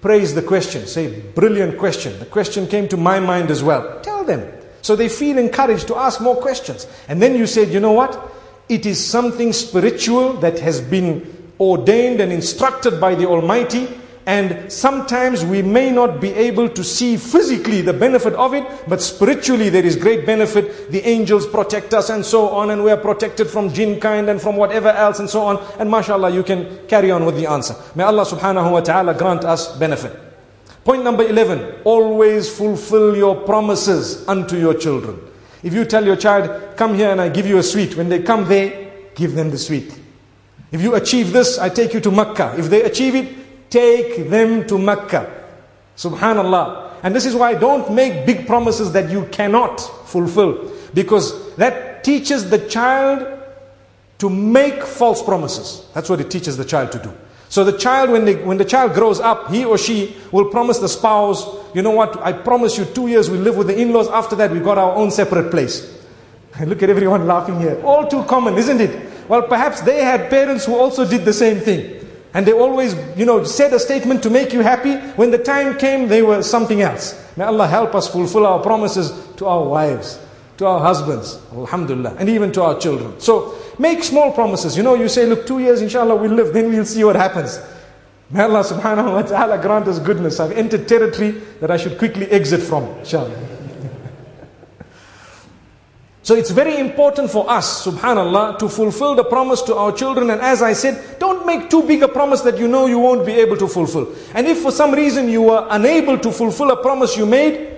Praise the question. Say, brilliant question. The question came to my mind as well. Tell them. So they feel encouraged to ask more questions. And then you said, You know what? It is something spiritual that has been ordained and instructed by the Almighty and sometimes we may not be able to see physically the benefit of it, but spiritually there is great benefit. The angels protect us and so on, and we are protected from jinn kind and from whatever else and so on. And mashallah, you can carry on with the answer. May Allah subhanahu wa ta'ala grant us benefit. Point number 11 always fulfill your promises unto your children. If you tell your child, come here and I give you a sweet, when they come there, give them the sweet. If you achieve this, I take you to Makkah. If they achieve it, take them to Mecca. Subhanallah. And this is why don't make big promises that you cannot fulfill. Because that teaches the child to make false promises. That's what it teaches the child to do. So the child, when, they, when the child grows up, he or she will promise the spouse, you know what, I promise you two years we live with the in-laws. After that, we got our own separate place. Look at everyone laughing here. All too common, isn't it? Well, perhaps they had parents who also did the same thing. And they always, you know, said a statement to make you happy. When the time came, they were something else. May Allah help us fulfill our promises to our wives, to our husbands, alhamdulillah, and even to our children. So make small promises. You know, you say, look, two years, inshallah, we'll live, then we'll see what happens. May Allah subhanahu wa ta'ala grant us goodness. I've entered territory that I should quickly exit from, inshallah. So it's very important for us, subhanAllah, to fulfill the promise to our children. And as I said, don't make too big a promise that you know you won't be able to fulfill. And if for some reason you are unable to fulfill a promise you made,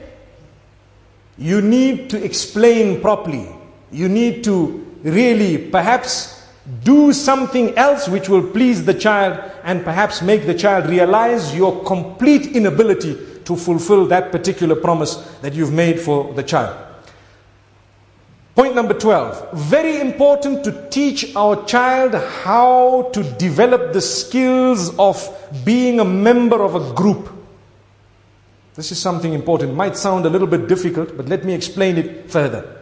you need to explain properly. You need to really perhaps do something else which will please the child and perhaps make the child realize your complete inability to fulfill that particular promise that you've made for the child. Point number 12. Very important to teach our child how to develop the skills of being a member of a group. This is something important. Might sound a little bit difficult, but let me explain it further.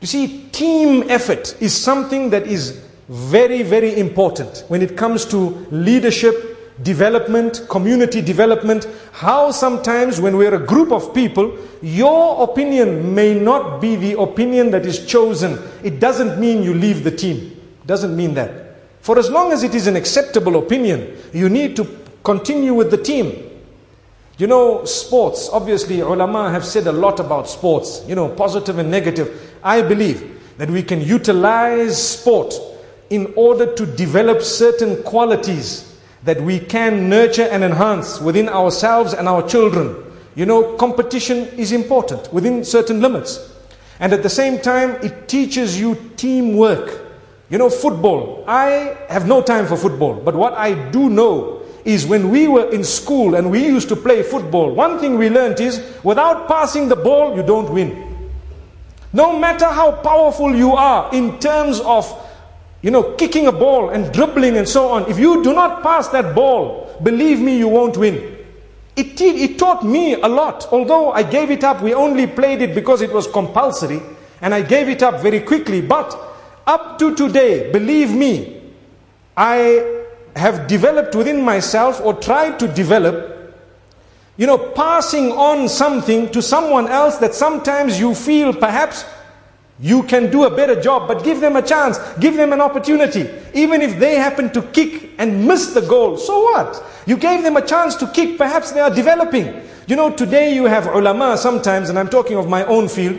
You see, team effort is something that is very, very important when it comes to leadership, development, community development. How sometimes when we're a group of people, your opinion may not be the opinion that is chosen. It doesn't mean you leave the team. It doesn't mean that. For as long as it is an acceptable opinion, you need to continue with the team. You know, sports, obviously, ulama have said a lot about sports, you know, positive and negative. I believe that we can utilize sport in order to develop certain qualities that we can nurture and enhance within ourselves and our children. You know, competition is important within certain limits. And at the same time, it teaches you teamwork. You know, football. I have no time for football, but what I do know is when we were in school and we used to play football, one thing we learned is without passing the ball, you don't win. No matter how powerful you are in terms of, you know, kicking a ball and dribbling and so on, if you do not pass that ball, believe me, you won't win. It, it taught me a lot. Although I gave it up, we only played it because it was compulsory, and I gave it up very quickly. But up to today, believe me, I have developed within myself or tried to develop, you know, passing on something to someone else that sometimes you feel perhaps you can do a better job, but give them a chance, give them an opportunity. Even if they happen to kick and miss the goal, so what? You gave them a chance to kick, perhaps they are developing. You know, today you have ulama sometimes, and I'm talking of my own field,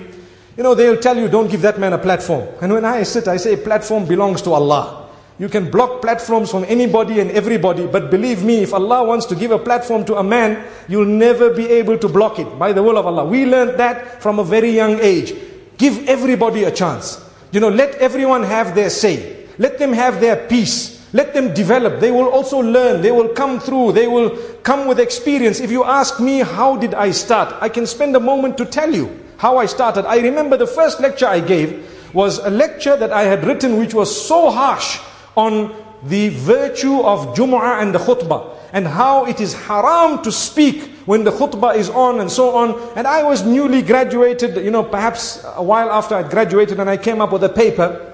you know, they'll tell you, don't give that man a platform. And when I sit, I say, platform belongs to Allah. You can block platforms from anybody and everybody, but believe me, if Allah wants to give a platform to a man, you'll never be able to block it by the will of Allah. We learned that from a very young age. Give everybody a chance. You know, let everyone have their say. Let them have their peace. Let them develop. They will also learn. They will come through. They will come with experience. If you ask me, how did I start? I can spend a moment to tell you how I started. I remember the first lecture I gave was a lecture that I had written which was so harsh on the virtue of Jumu'ah and the khutbah and how it is haram to speak when the khutbah is on and so on. And I was newly graduated, you know, perhaps a while after I'd graduated and I came up with a paper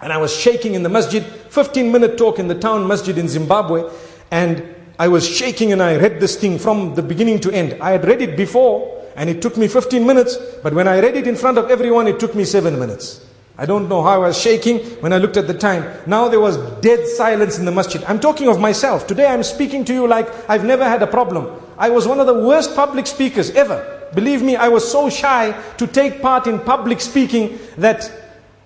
and I was shaking in the masjid, 15 minute talk in the town masjid in Zimbabwe and I was shaking and I read this thing from the beginning to end. I had read it before and it took me 15 minutes, but when I read it in front of everyone, it took me seven minutes. I don't know how I was shaking when I looked at the time. Now there was dead silence in the masjid. I'm talking of myself. Today I'm speaking to you like I've never had a problem. I was one of the worst public speakers ever. Believe me, I was so shy to take part in public speaking that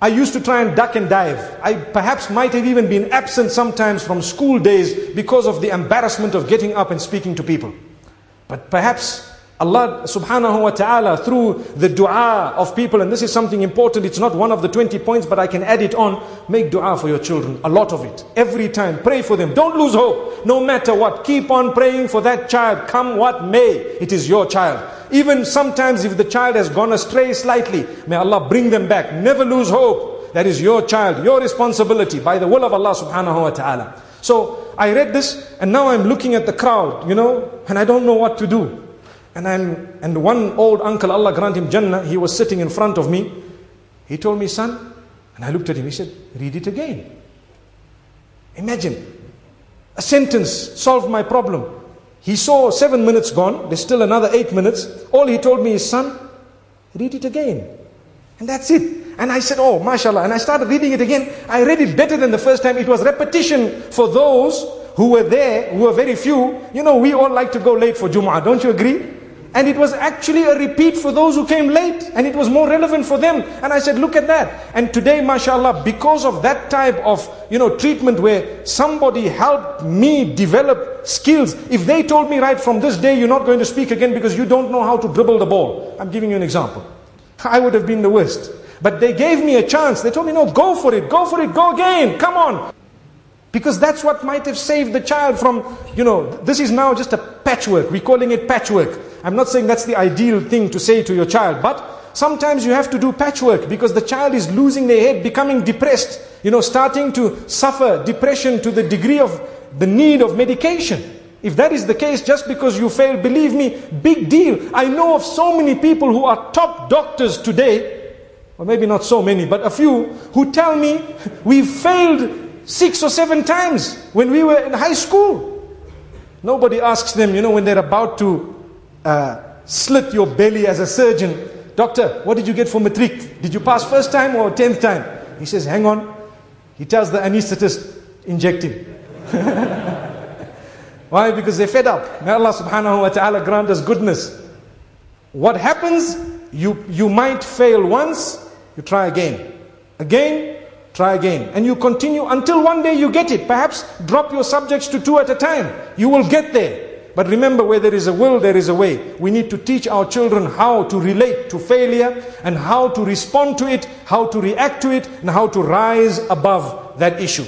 I used to try and duck and dive. I perhaps might have even been absent sometimes from school days because of the embarrassment of getting up and speaking to people. But perhaps Allah subhanahu wa ta'ala through the dua of people, and this is something important, it's not one of the 20 points, but I can add it on. Make dua for your children, a lot of it. Every time, pray for them. Don't lose hope, no matter what. Keep on praying for that child, come what may. It is your child. Even sometimes if the child has gone astray slightly, may Allah bring them back. Never lose hope. That is your child, your responsibility by the will of Allah subhanahu wa ta'ala. So I read this and now I'm looking at the crowd, you know, and I don't know what to do. And I'm, and one old uncle, Allah grant him Jannah, he was sitting in front of me. He told me, son, and I looked at him, he said, read it again. Imagine, a sentence solved my problem. He saw seven minutes gone, there's still another eight minutes. All he told me is, son, read it again. And that's it. And I said, oh, mashallah. And I started reading it again. I read it better than the first time. It was repetition for those who were there, who were very few. You know, we all like to go late for Jum'ah, don't you agree? And it was actually a repeat for those who came late. And it was more relevant for them. And I said, look at that. And today, mashallah, because of that type of, you know, treatment where somebody helped me develop skills. If they told me right from this day, you're not going to speak again because you don't know how to dribble the ball. I'm giving you an example. I would have been the worst. But they gave me a chance. They told me, no, go for it, go for it, go again, come on. Because that's what might have saved the child from, you know, this is now just a patchwork. We're calling it patchwork. I'm not saying that's the ideal thing to say to your child, but sometimes you have to do patchwork because the child is losing their head, becoming depressed, you know, starting to suffer depression to the degree of the need of medication. If that is the case, just because you failed, believe me, big deal. I know of so many people who are top doctors today. or maybe not so many, but a few who tell me we failed six or seven times when we were in high school. Nobody asks them, you know, when they're about to uh, slit your belly as a surgeon, Doctor, what did you get for matric? Did you pass first time or tenth time? He says, Hang on. He tells the anesthetist, Inject him. Why? Because they're fed up. May Allah subhanahu wa ta'ala grant us goodness. What happens? You, you might fail once, you try again. Again, try again. And you continue until one day you get it. Perhaps drop your subjects to two at a time. You will get there. But remember, where there is a will, there is a way. We need to teach our children how to relate to failure and how to respond to it, how to react to it, and how to rise above that issue.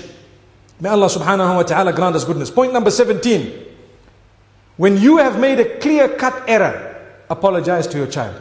May Allah subhanahu wa ta'ala grant us goodness. Point number 17. When you have made a clear cut error, apologize to your child.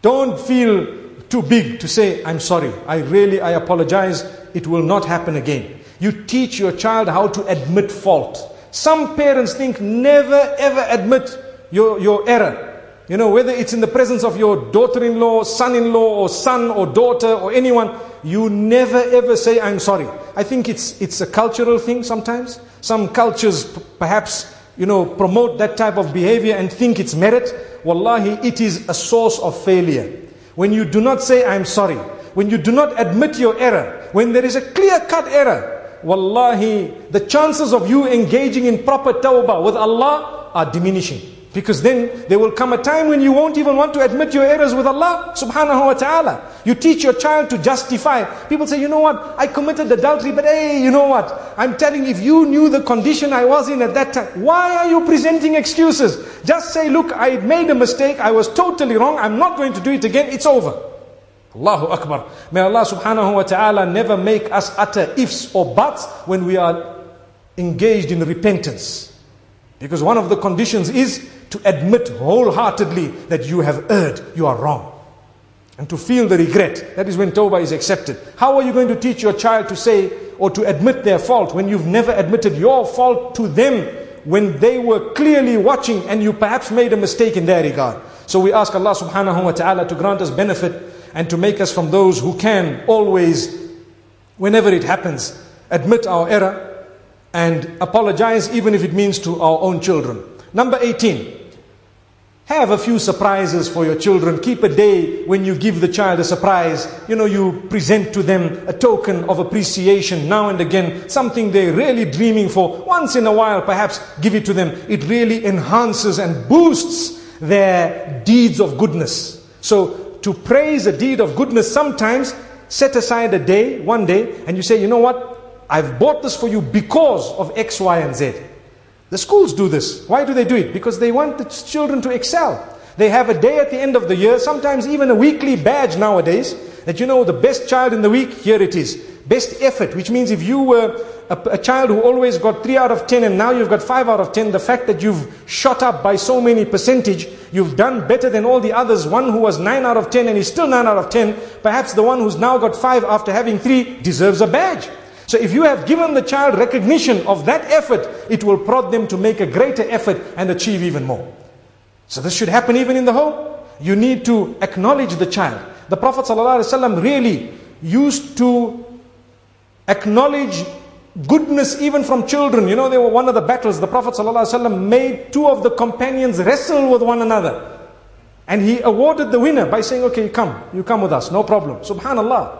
Don't feel too big to say, I'm sorry. I really, I apologize. It will not happen again. You teach your child how to admit fault. Some parents think never ever admit your, your error. You know, whether it's in the presence of your daughter in law, son in law, or son or daughter or anyone, you never ever say, I'm sorry. I think it's, it's a cultural thing sometimes. Some cultures perhaps, you know, promote that type of behavior and think it's merit. Wallahi, it is a source of failure. When you do not say, I'm sorry, when you do not admit your error, when there is a clear cut error, wallahi, the chances of you engaging in proper tawbah with Allah are diminishing. Because then there will come a time when you won't even want to admit your errors with Allah subhanahu wa ta'ala. You teach your child to justify. People say, you know what, I committed adultery, but hey, you know what, I'm telling you, if you knew the condition I was in at that time, why are you presenting excuses? Just say, look, I made a mistake, I was totally wrong, I'm not going to do it again, it's over. Allahu Akbar. May Allah subhanahu wa ta'ala never make us utter ifs or buts when we are engaged in repentance. Because one of the conditions is to admit wholeheartedly that you have erred, you are wrong. And to feel the regret. That is when tawbah is accepted. How are you going to teach your child to say or to admit their fault when you've never admitted your fault to them when they were clearly watching and you perhaps made a mistake in their regard? So we ask Allah subhanahu wa ta'ala to grant us benefit and to make us from those who can always, whenever it happens, admit our error and apologize even if it means to our own children. Number 18. Have a few surprises for your children. Keep a day when you give the child a surprise. You know, you present to them a token of appreciation now and again, something they're really dreaming for. Once in a while, perhaps give it to them. It really enhances and boosts their deeds of goodness. So, to praise a deed of goodness, sometimes set aside a day, one day, and you say, you know what? I've bought this for you because of X, Y, and Z. The schools do this. Why do they do it? Because they want the children to excel. They have a day at the end of the year, sometimes even a weekly badge nowadays, that you know the best child in the week, here it is. Best effort, which means if you were a, a, child who always got 3 out of 10 and now you've got 5 out of 10, the fact that you've shot up by so many percentage, you've done better than all the others. One who was 9 out of 10 and is still 9 out of 10, perhaps the one who's now got 5 after having 3 deserves a badge. So if you have given the child recognition of that effort, it will prod them to make a greater effort and achieve even more. So this should happen even in the home. You need to acknowledge the child. The Prophet ﷺ really used to acknowledge goodness even from children. You know, they were one of the battles. The Prophet ﷺ made two of the companions wrestle with one another. And he awarded the winner by saying, okay, you come, you come with us, no problem. Subhanallah.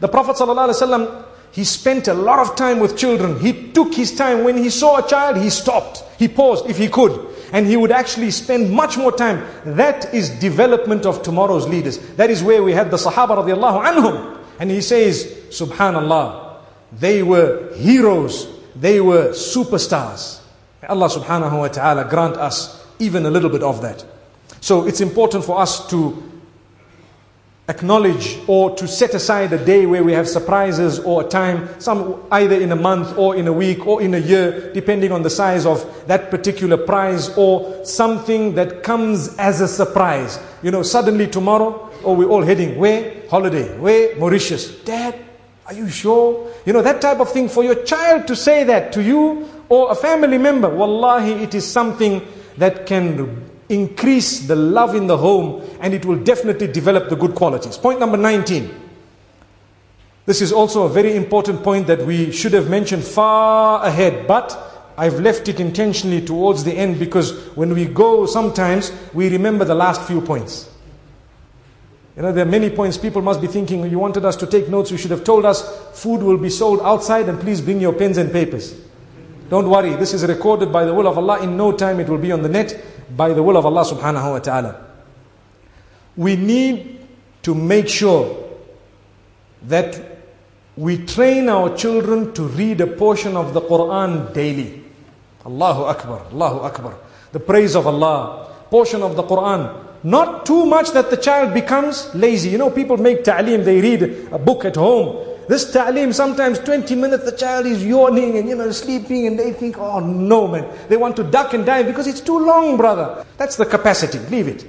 The Prophet ﷺ he spent a lot of time with children. He took his time. When he saw a child, he stopped. He paused if he could. And he would actually spend much more time. That is development of tomorrow's leaders. That is where we had the Sahaba radiallahu anhum. And he says, Subhanallah, they were heroes. They were superstars. Allah subhanahu wa ta'ala grant us even a little bit of that. So it's important for us to acknowledge or to set aside a day where we have surprises or a time, some either in a month or in a week or in a year, depending on the size of that particular prize or something that comes as a surprise. You know, suddenly tomorrow, or oh, we're all heading where? Holiday. Where? Mauritius. Dad, are you sure? You know, that type of thing for your child to say that to you or a family member. Wallahi, it is something that can increase the love in the home, and it will definitely develop the good qualities. Point number 19. This is also a very important point that we should have mentioned far ahead, but I've left it intentionally towards the end because when we go, sometimes we remember the last few points. You know, there are many points people must be thinking, you wanted us to take notes, you should have told us food will be sold outside and please bring your pens and papers. Don't worry, this is recorded by the will of Allah. In no time it will be on the net by the will of Allah subhanahu wa ta'ala. We need to make sure that we train our children to read a portion of the Quran daily. Allahu Akbar, Allahu Akbar. The praise of Allah, portion of the Quran. Not too much that the child becomes lazy. You know, people make ta'aleem, they read a book at home. This ta'aleem, sometimes 20 minutes, the child is yawning and, you know, sleeping, and they think, oh no, man. They want to duck and dive because it's too long, brother. That's the capacity. Leave it.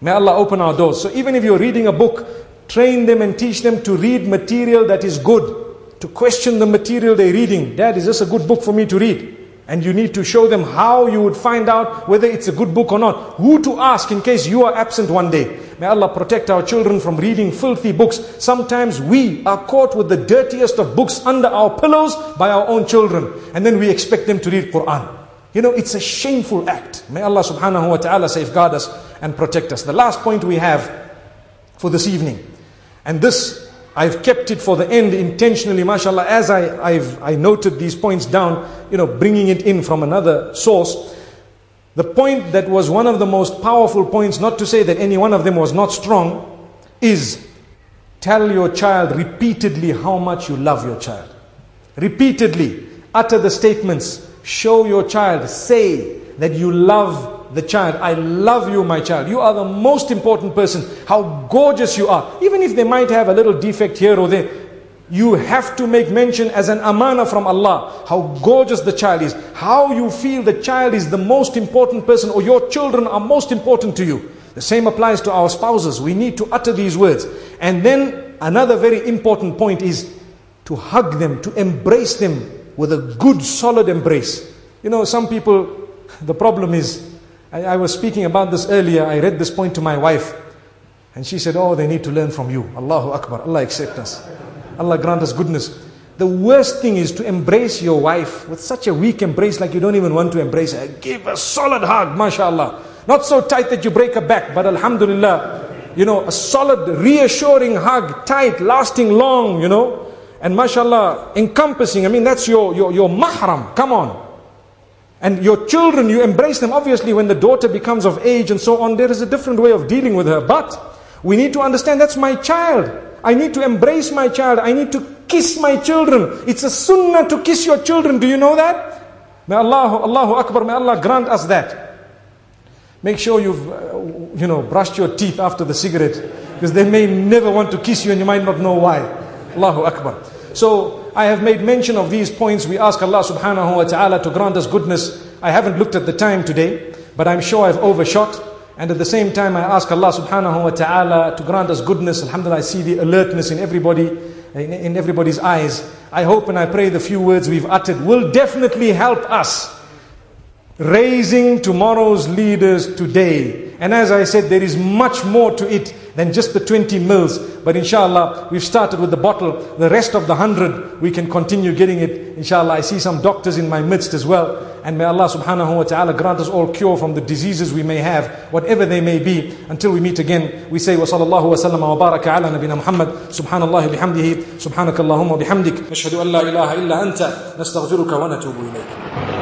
May Allah open our doors. So even if you're reading a book, train them and teach them to read material that is good, to question the material they're reading. Dad, is this a good book for me to read? And you need to show them how you would find out whether it's a good book or not. Who to ask in case you are absent one day. May Allah protect our children from reading filthy books. Sometimes we are caught with the dirtiest of books under our pillows by our own children. And then we expect them to read Quran. You know, it's a shameful act. May Allah subhanahu wa ta'ala safeguard us and protect us. The last point we have for this evening. And this I've kept it for the end intentionally, mashallah, as I, I've I noted these points down, you know, bringing it in from another source. The point that was one of the most powerful points, not to say that any one of them was not strong, is tell your child repeatedly how much you love your child. Repeatedly, utter the statements, show your child, say that you love the child. I love you, my child. You are the most important person. How gorgeous you are. Even if they might have a little defect here or there, you have to make mention as an amana from Allah how gorgeous the child is, how you feel the child is the most important person or your children are most important to you. The same applies to our spouses. We need to utter these words. And then another very important point is to hug them, to embrace them with a good solid embrace. You know, some people, the problem is, I, I was speaking about this earlier, I read this point to my wife. And she said, Oh, they need to learn from you. Allahu Akbar. Allah accept us. Allah grant us goodness. The worst thing is to embrace your wife with such a weak embrace like you don't even want to embrace her. Give a solid hug, mashallah. Not so tight that you break her back, but alhamdulillah, you know, a solid, reassuring hug, tight, lasting long, you know. And mashallah, encompassing, I mean, that's your, your, your mahram, come on. And your children, you embrace them. Obviously, when the daughter becomes of age and so on, there is a different way of dealing with her. But we need to understand that's my child. I need to embrace my child. I need to kiss my children. It's a sunnah to kiss your children. Do you know that? May Allah, Allahu Akbar, may Allah grant us that. Make sure you've, uh, you know, brushed your teeth after the cigarette because they may never want to kiss you and you might not know why. Allahu Akbar. So I have made mention of these points. We ask Allah subhanahu wa ta'ala to grant us goodness. I haven't looked at the time today, but I'm sure I've overshot. And at the same time, I ask Allah subhanahu wa ta'ala to grant us goodness. Alhamdulillah, I see the alertness in everybody, in, in everybody's eyes. I hope and I pray the few words we've uttered will definitely help us raising tomorrow's leaders today. And as I said, there is much more to it than just the 20 mils. But inshallah, we've started with the bottle. The rest of the 100, we can continue getting it. Inshallah, I see some doctors in my midst as well. And may Allah subhanahu wa ta'ala grant us all cure from the diseases we may have, whatever they may be. Until we meet again, we say, wa sallallahu wa bihamdihi. Subhanakallahumma bihamdik. Nashhadu an la ilaha illa anta. Nastaghfiruka wa natubu ilayk.